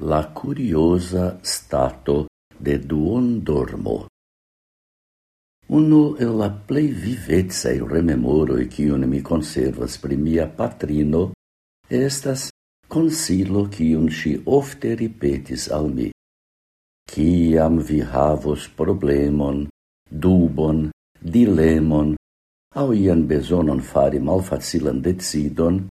la curiosa stato de duondormo. Uno el la plei vivezai rememoroi cion mi conservas pri mia patrino estas consilo cion si ofte ripetis al mi. Ciam vi havos problemon, dubon, dilemon, au ian besonon fari malfacilan decidon,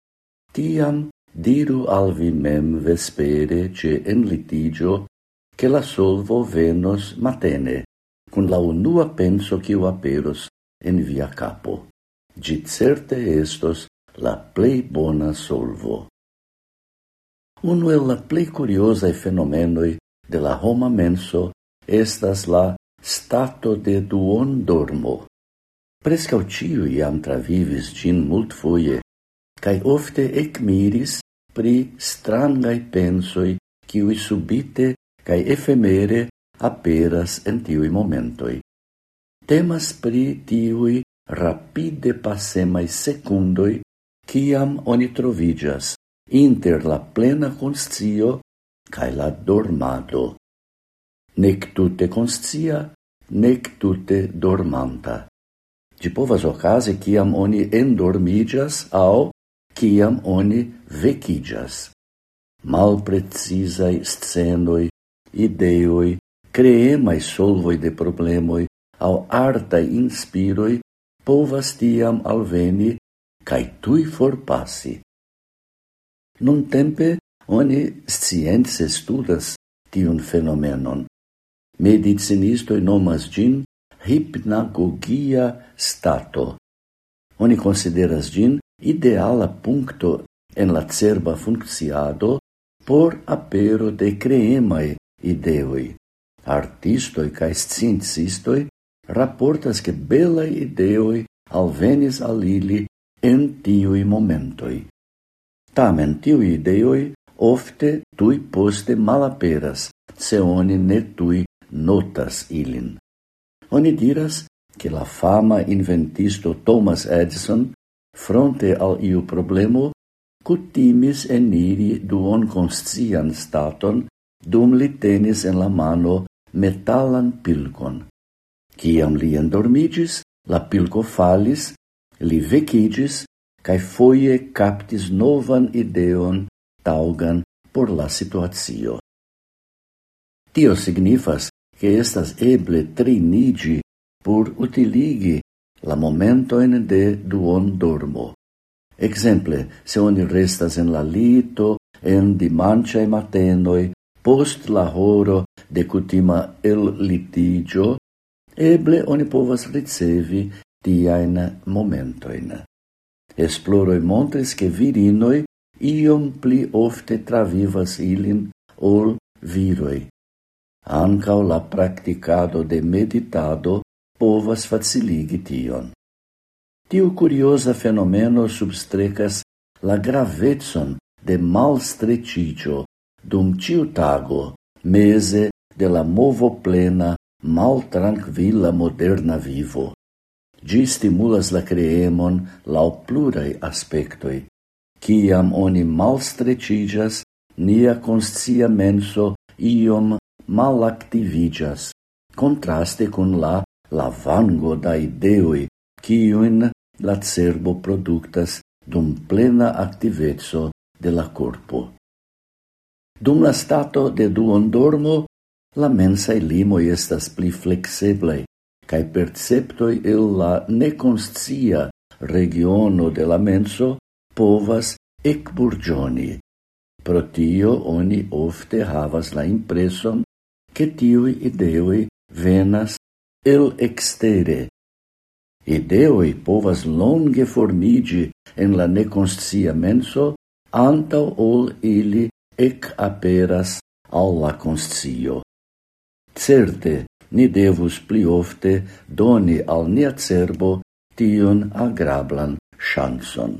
tiam diru al vi mem vespere ce enlitigio che la solvo venos matene, cun la unua penso quiu aperos en via capo. Gi certe estos la plei bona solvo. Uno el la plei curiosae fenomenoi de la homa menso estas la stato de duon dormo. Prescau ciu iam travivis gin mult foie, cae ofte ec miris pri strangai pensoi qui subite cae efemere aperas en tiui momentoi. Temas pri tiui rapide passemai secundoi ciam oni trovigas inter la plena conscio cae la dormado. Nec tute conscia, nec tute dormanta. Ci povas ocase ciam oni endormigas au ciam oni vecigas. Malprecisai scenoi, ideoi, creemai solvoi de problemoi au artai inspiroi povas tiam alveni cae tui forpassi. Nun tempe oni science studas tiun fenomenon. Medicinistoi nomas gin hipnagogia stato. Oni consideras gin ideala puncto en la cerba funcciado por apero de creemae ideoi. Artistoi ca sciencistoj raportas ke belaj ideoi alvenis al ili en tiui momentoi. Tamen tiui ideoi ofte tui poste malaperas, se oni ne tui notas ilin. Oni diras che la fama inventisto Thomas Edison fronte al iu problemo, cutimis eniri duon conscian staton, dum li tenis en la mano metalan pilcon. Ciam li endormigis, la pilco falis, li vecigis, cae foie captis novan ideon taugan por la situatio. Tio signifas che estas eble trinigi por utiligi la momentoin de duon dormo. Exemple, se oni restas en la lito, en dimanciae matenoi, post la horo de cutima el litigio, eble oni povas ricevi tiaen momentoin. Esploroi montres che virinoi iom pli ofte travivas ilin ol viroi. Ancao la practicado de meditado povas faciligi tion. Tiu curiosa fenomeno substrecas la gravetson de malstrecigio dum ciu tago mese de la movo plena mal tranquilla moderna vivo. Gi stimulas la creemon lau plurai aspectoi. Ciam oni malstrecigas, nia conscia menso iom malactivigas, contraste con la la vango da ideoi quiuin la cerbo productas dum plena activezzo de la corpo. Dum la stato de duon dormo, la mensae limoi estas pli flexiblei, cae perceptoi il la neconscia regiono de la menso povas ecburgioni. Pro tio oni ofte havas la impreson che tiui ideoi venas el extere. Ideoi povas longe formigi en la neconscia menso antau ol ili ec aperas alla conscio. Certe, ni devus pli ofte doni al nia cerbo tion agrablan chanson.